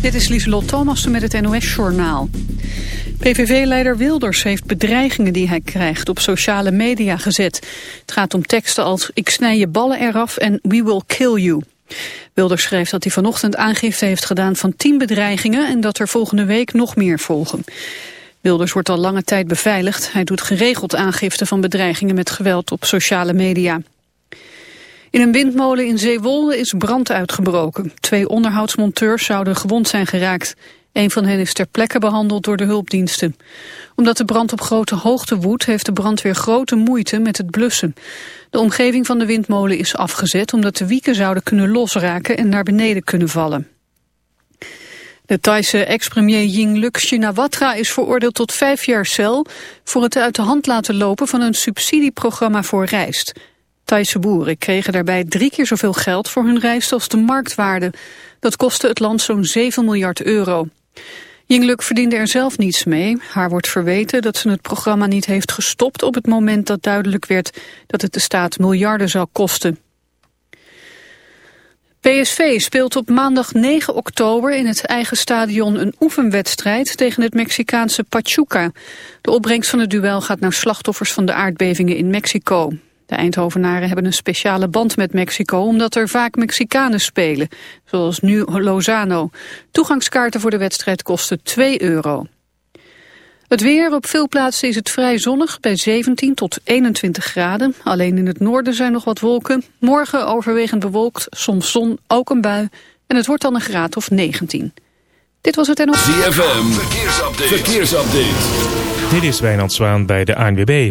Dit is Lieselot Thomassen met het NOS-journaal. PVV-leider Wilders heeft bedreigingen die hij krijgt op sociale media gezet. Het gaat om teksten als ik snij je ballen eraf en we will kill you. Wilders schreef dat hij vanochtend aangifte heeft gedaan van tien bedreigingen... en dat er volgende week nog meer volgen. Wilders wordt al lange tijd beveiligd. Hij doet geregeld aangifte van bedreigingen met geweld op sociale media. In een windmolen in Zeewolde is brand uitgebroken. Twee onderhoudsmonteurs zouden gewond zijn geraakt. Een van hen is ter plekke behandeld door de hulpdiensten. Omdat de brand op grote hoogte woedt, heeft de brandweer grote moeite met het blussen. De omgeving van de windmolen is afgezet omdat de wieken zouden kunnen losraken en naar beneden kunnen vallen. De Thaise ex-premier Yingluck Shinawatra is veroordeeld tot vijf jaar cel... voor het uit de hand laten lopen van een subsidieprogramma voor rijst. Thaise boeren kregen daarbij drie keer zoveel geld voor hun rijst als de marktwaarde. Dat kostte het land zo'n 7 miljard euro. Yingluck verdiende er zelf niets mee. Haar wordt verweten dat ze het programma niet heeft gestopt op het moment dat duidelijk werd dat het de staat miljarden zou kosten. PSV speelt op maandag 9 oktober in het eigen stadion een oefenwedstrijd tegen het Mexicaanse Pachuca. De opbrengst van het duel gaat naar slachtoffers van de aardbevingen in Mexico. De Eindhovenaren hebben een speciale band met Mexico omdat er vaak Mexicanen spelen, zoals nu Lozano. Toegangskaarten voor de wedstrijd kosten 2 euro. Het weer, op veel plaatsen is het vrij zonnig bij 17 tot 21 graden. Alleen in het noorden zijn nog wat wolken. Morgen overwegend bewolkt, soms zon, ook een bui. En het wordt dan een graad of 19. Dit was het NOS. ZFM, verkeersupdate. verkeersupdate. Dit is Wijnand Zwaan bij de ANWB.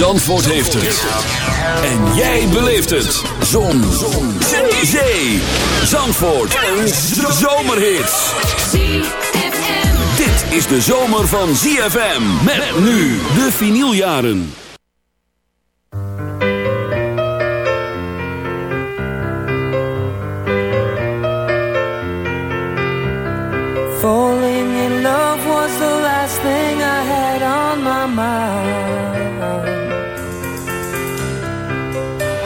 Zandvoort heeft het. En jij beleeft het. Zon. Zon. Zee. Zee. Zandvoort. Een zomerhit. Dit is de zomer van ZFM. Met nu de vinyljaren. Falling in love was the last thing I had on my mind.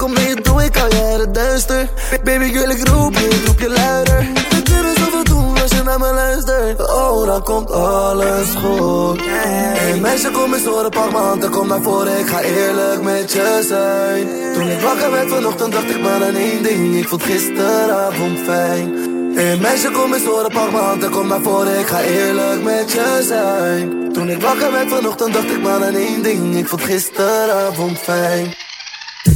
Ik kom je toe, ik uit het duister. Baby girl, ik roep je, ik roep je luider. We kunnen zoveel doen als je naar me luistert. Oh, dan komt alles goed. Hey meisje, kom eens horen, pak m'n kom naar voren. Ik ga eerlijk met je zijn. Toen ik wakker werd vanochtend, dacht ik maar aan één ding. Ik vond gisteravond fijn. Hey meisje, kom eens horen, pak m'n kom naar voren. Ik ga eerlijk met je zijn. Toen ik wakker werd vanochtend, dacht ik maar aan één ding. Ik vond gisteravond fijn.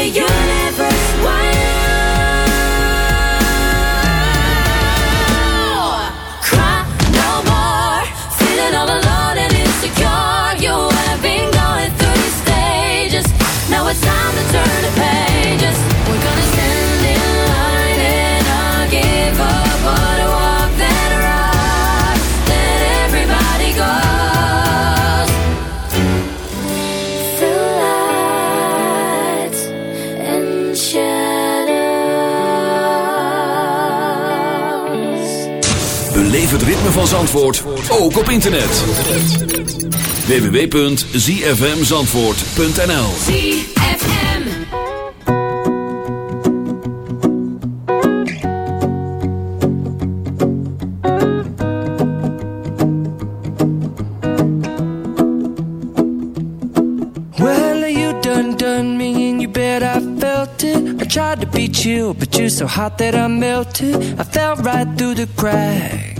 The universe? Why van Zandvoort, ook op internet. www.zfmzandvoort.nl ZFM. Well, you done done me and you bet I felt it. I tried to beat you, but you're so hot that I melted. I fell right through the cracks.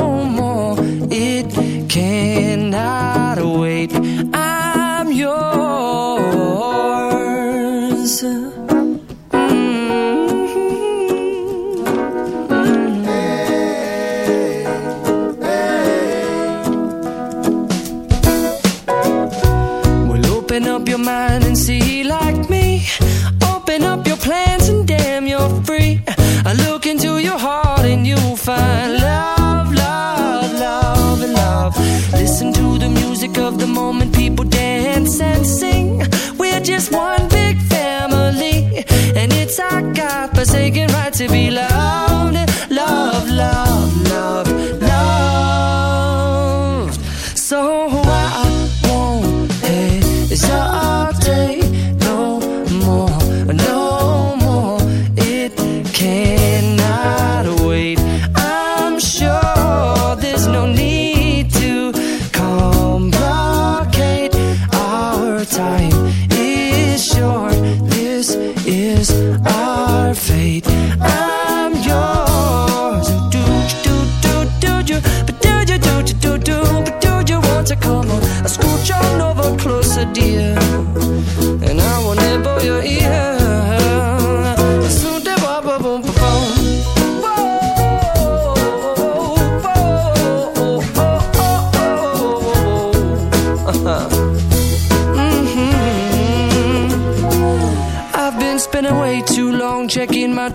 to be loved,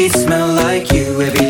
sheets smell like you every day.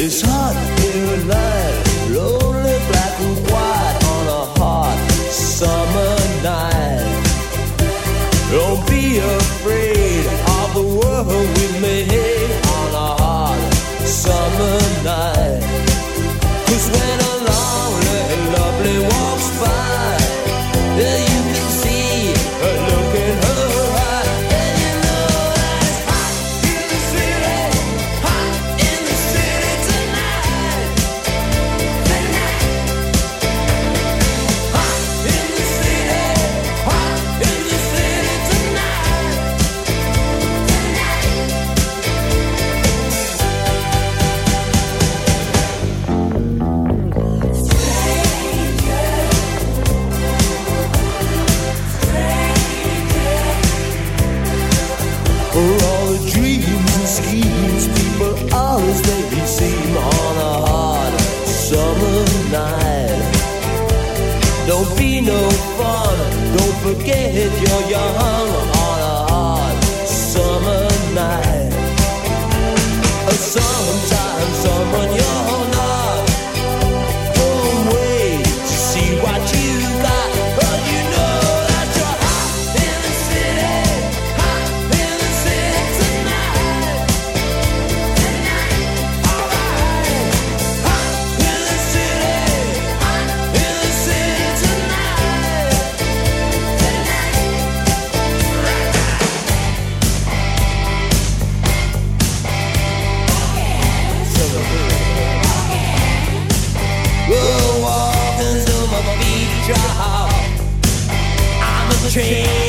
It's hot to at. say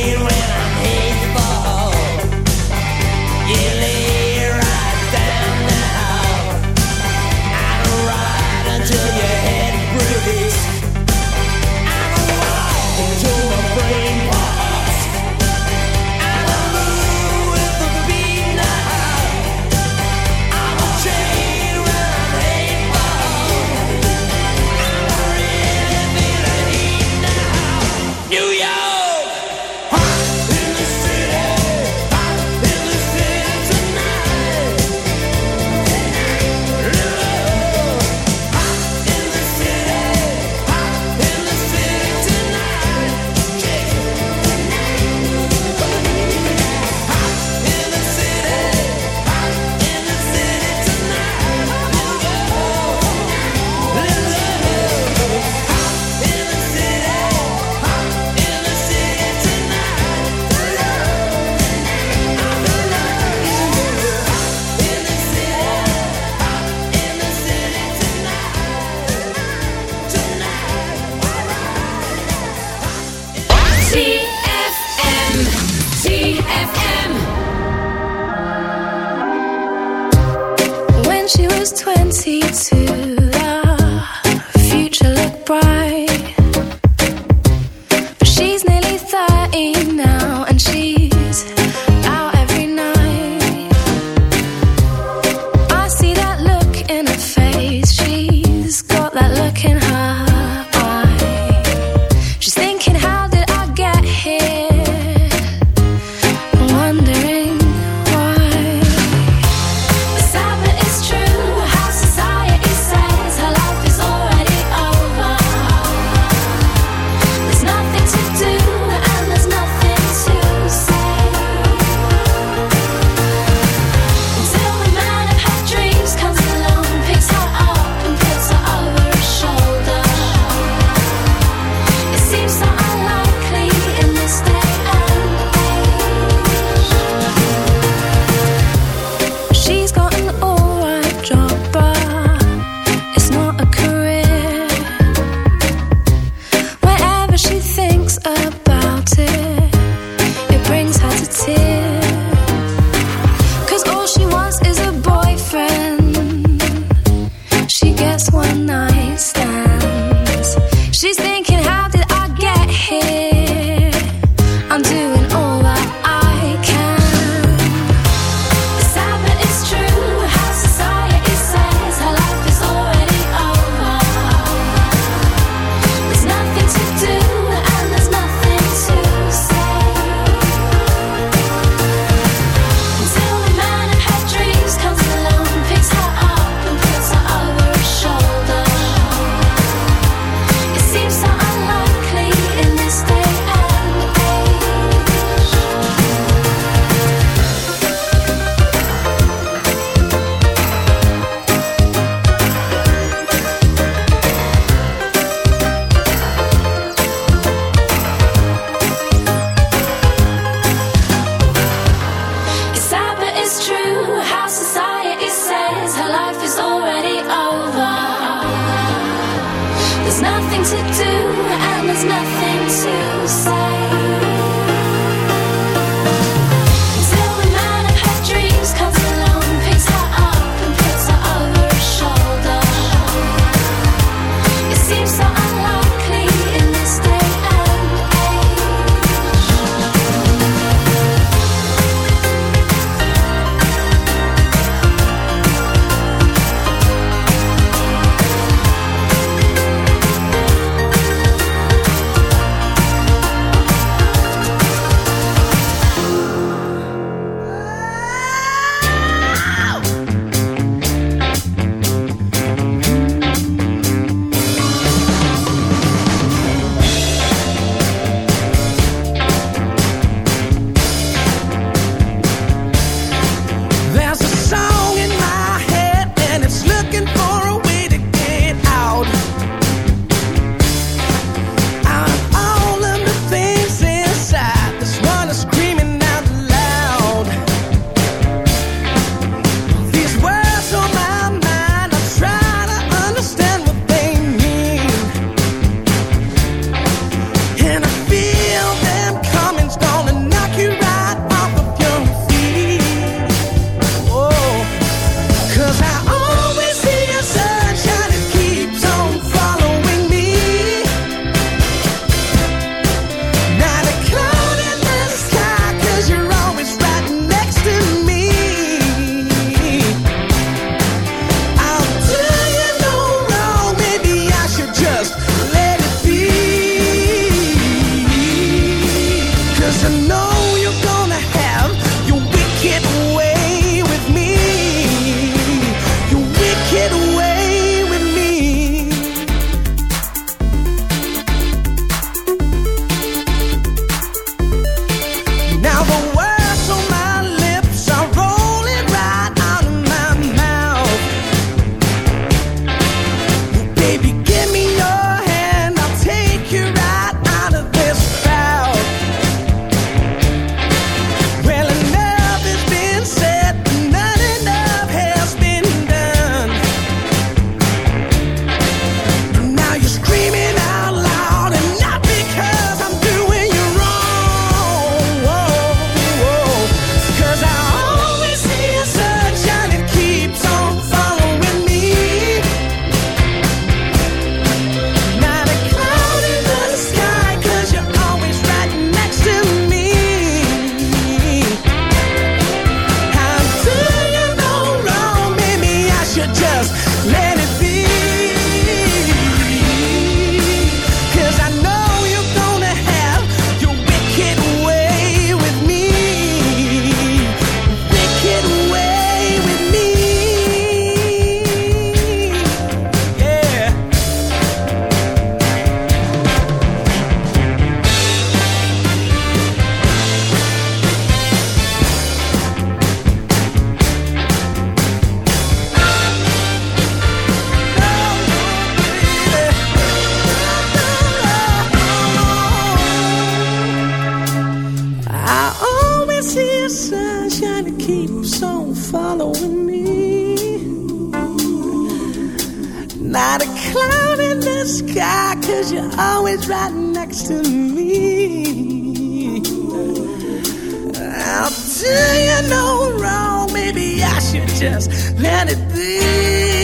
no wrong. Maybe I should just let it be.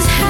is how